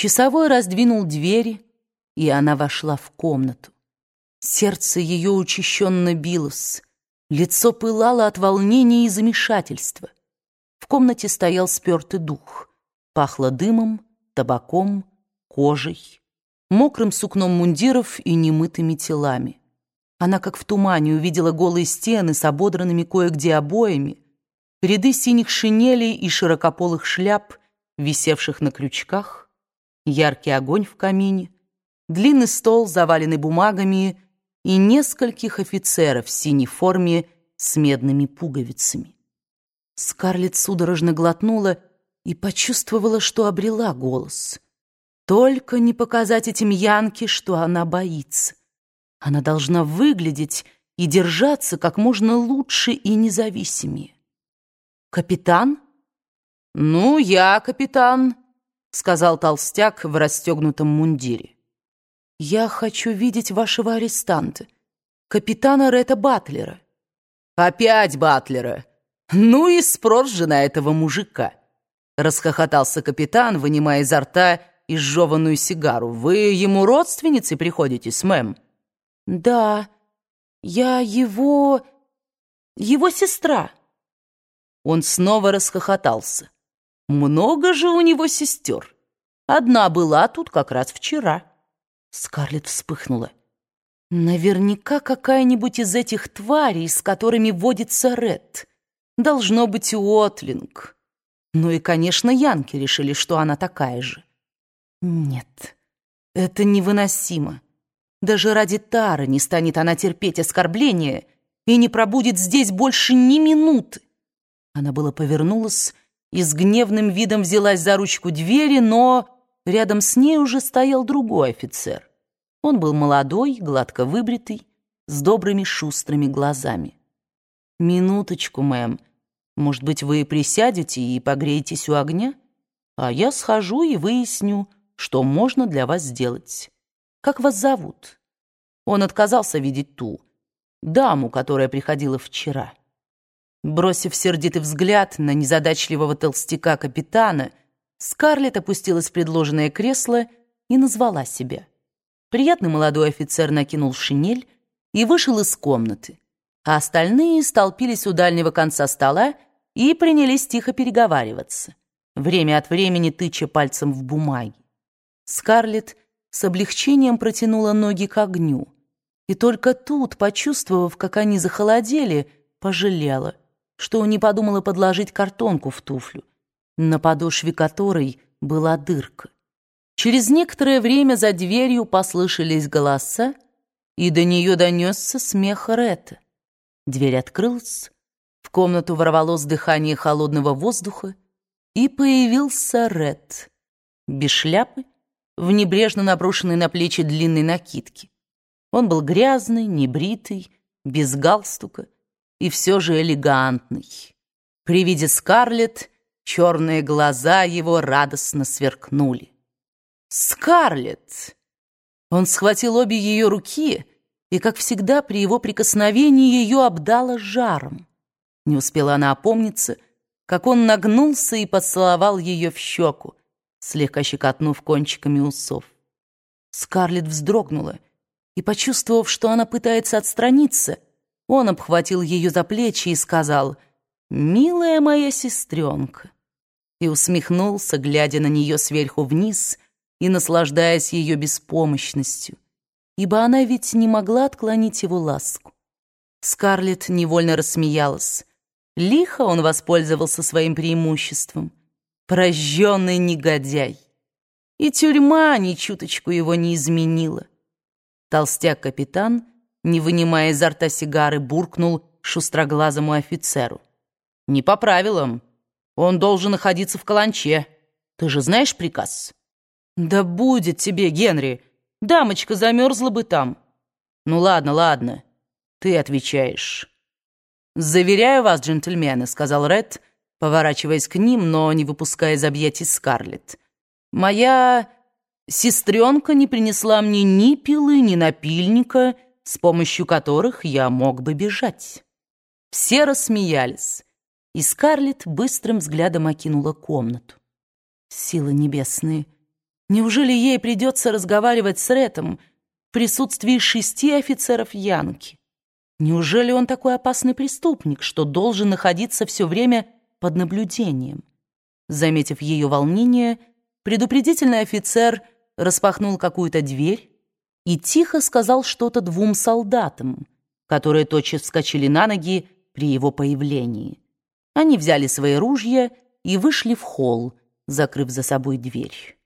Часовой раздвинул двери, и она вошла в комнату. Сердце ее учащенно билось, лицо пылало от волнения и замешательства. В комнате стоял спертый дух, пахло дымом, табаком, кожей, мокрым сукном мундиров и немытыми телами. Она, как в тумане, увидела голые стены с ободранными кое-где обоями, ряды синих шинелей и широкополых шляп, висевших на крючках, яркий огонь в камине, длинный стол, заваленный бумагами, и нескольких офицеров в синей форме с медными пуговицами. Скарлетт судорожно глотнула и почувствовала, что обрела голос. Только не показать этим Янке, что она боится. Она должна выглядеть и держаться как можно лучше и независимее. «Капитан?» «Ну, я капитан», — сказал толстяк в расстегнутом мундире. «Я хочу видеть вашего арестанта, капитана Ретта Батлера». «Опять Батлера? Ну и спрос же на этого мужика!» Расхохотался капитан, вынимая изо рта изжеванную сигару. «Вы ему родственницей приходитесь, мэм?» «Да, я его... его сестра». Он снова расхохотался. «Много же у него сестер. Одна была тут как раз вчера». Скарлетт вспыхнула. Наверняка какая-нибудь из этих тварей, с которыми водится Ред. Должно быть Уотлинг. Ну и, конечно, Янки решили, что она такая же. Нет, это невыносимо. Даже ради Тары не станет она терпеть оскорбления и не пробудет здесь больше ни минуты. Она было повернулась и с гневным видом взялась за ручку двери, но рядом с ней уже стоял другой офицер. Он был молодой, гладко выбритый, с добрыми шустрыми глазами. «Минуточку, мэм. Может быть, вы присядете и погреетесь у огня? А я схожу и выясню, что можно для вас сделать. Как вас зовут?» Он отказался видеть ту, даму, которая приходила вчера. Бросив сердитый взгляд на незадачливого толстяка-капитана, Скарлетт опустилась в предложенное кресло и назвала себя. Приятный молодой офицер накинул шинель и вышел из комнаты, а остальные столпились у дальнего конца стола и принялись тихо переговариваться, время от времени тыча пальцем в бумаги. Скарлетт с облегчением протянула ноги к огню, и только тут, почувствовав, как они захолодели, пожалела — что не подумала подложить картонку в туфлю, на подошве которой была дырка. Через некоторое время за дверью послышались голоса, и до нее донесся смех Ретта. Дверь открылась, в комнату ворвалось дыхание холодного воздуха, и появился Ред, без шляпы, в небрежно наброшенной на плечи длинной накидке. Он был грязный, небритый, без галстука, и все же элегантный. При виде Скарлетт черные глаза его радостно сверкнули. «Скарлетт!» Он схватил обе ее руки, и, как всегда, при его прикосновении ее обдало жаром. Не успела она опомниться, как он нагнулся и поцеловал ее в щеку, слегка щекотнув кончиками усов. Скарлетт вздрогнула и, почувствовав, что она пытается отстраниться, он обхватил ее за плечи и сказал «Милая моя сестренка» и усмехнулся, глядя на нее сверху вниз и наслаждаясь ее беспомощностью, ибо она ведь не могла отклонить его ласку. Скарлетт невольно рассмеялась. Лихо он воспользовался своим преимуществом. Прожженный негодяй. И тюрьма ни чуточку его не изменила. Толстяк-капитан — не вынимая изо рта сигары, буркнул шустроглазому офицеру. «Не по правилам. Он должен находиться в каланче. Ты же знаешь приказ?» «Да будет тебе, Генри. Дамочка замерзла бы там». «Ну ладно, ладно. Ты отвечаешь». «Заверяю вас, джентльмены», — сказал Ред, поворачиваясь к ним, но не выпуская из объятий Скарлетт. «Моя сестренка не принесла мне ни пилы, ни напильника, с помощью которых я мог бы бежать. Все рассмеялись, и Скарлетт быстрым взглядом окинула комнату. Силы небесные, Неужели ей придется разговаривать с Ретом в присутствии шести офицеров Янки? Неужели он такой опасный преступник, что должен находиться все время под наблюдением? Заметив ее волнение, предупредительный офицер распахнул какую-то дверь и тихо сказал что-то двум солдатам, которые тотчас вскочили на ноги при его появлении. Они взяли свои ружья и вышли в холл, закрыв за собой дверь.